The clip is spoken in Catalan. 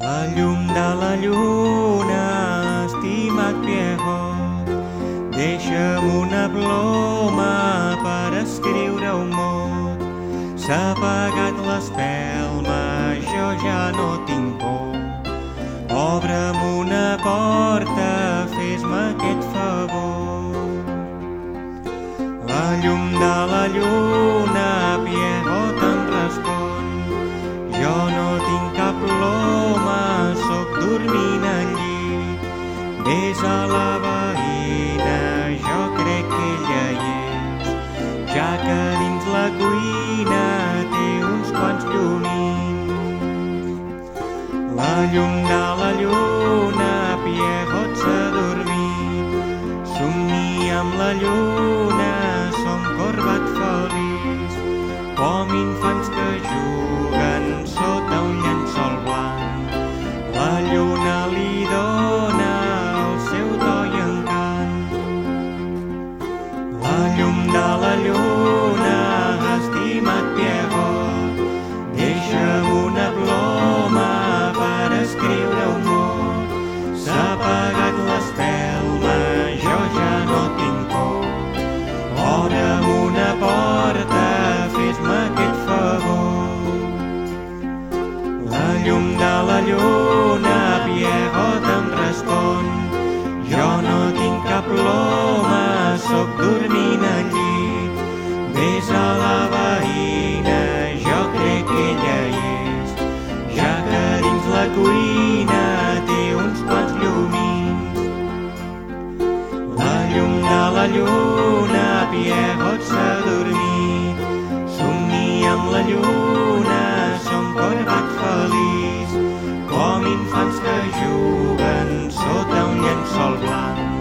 La llum de la lluna, estimat viejo, deixa'm una ploma per escriure un mot. S'ha apagat l'espelma, jo ja no tinc por. Obre'm una porta, fes-me aquest favor. La llum de la lluna, viejo, Ves a la veïna, jo crec que ella hi és, ja que dins la cuina té uns quants llumins. La llum de la lluna, viejo, s'ha dormit. Somnia amb la lluna, som corbat feliç, com infants llum de la lluna, estimat Piego, deixa'm una ploma per escriure un mot. S'ha apagat l'espelma, jo ja no tinc por. Obre'm una porta, fes-me aquest favor. La llum de la lluna, Piego, te'm respon. La lluna, Piego, s'ha dormit. Somnia amb la lluna, som corbat feliç, com infants que juguen sota un llençol blanc.